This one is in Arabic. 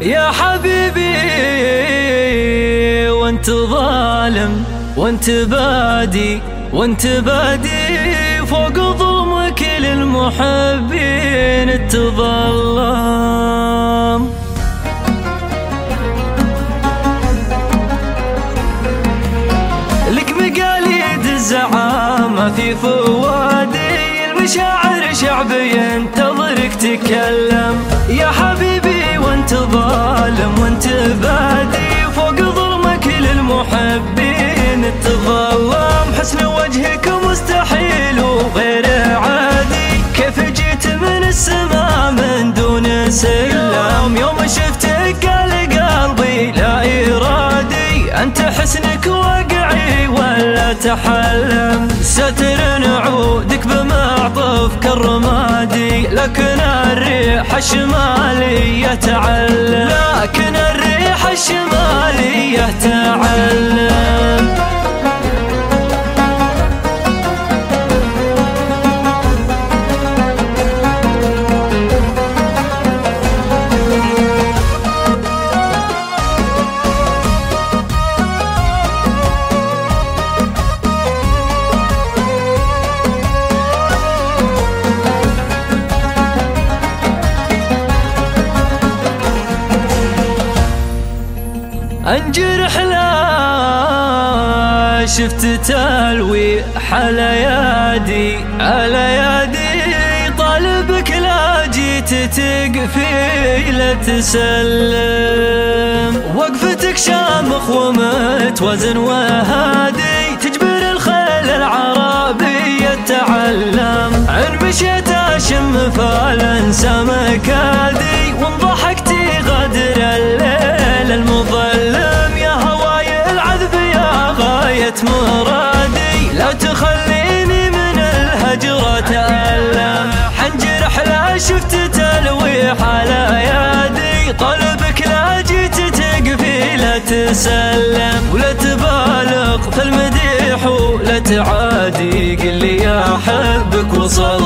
يا حبيبي وانت ظالم وانت بادي وانت بادي فوق ظلمك للمحبين تظلم. لك مقاليد الزعامة في فوادي المشاعر شعبي ينتظرك تكلم يا حبيبي وانت ظالم وانت بادي. فوق ظلمك للمحبين تظلم. حسن وجهك مستحيل وغير عادي. كيف جيت من السماء من دون سلم. يوم شفتك قال قلبي لا إرادي. أنت حسنك واقعي ولا تحلم. بمعطف كالرمادي لكن الريح الشمالية تعلم لكن الريح الشمالية انجرح لا شفت تلوي على يدي على يدي طالبك لا جيت تقفي لا تسلم. وقفتك شامخ ومتوازن وهادي من الهجرة تألم حنجرح لا شفت تلويح على يدي. طلبك لا جيت تقفي لا تسلم. ولا تبالغ في المديح ولا تعادي. قل لي يا حبك وصلى الله وسلم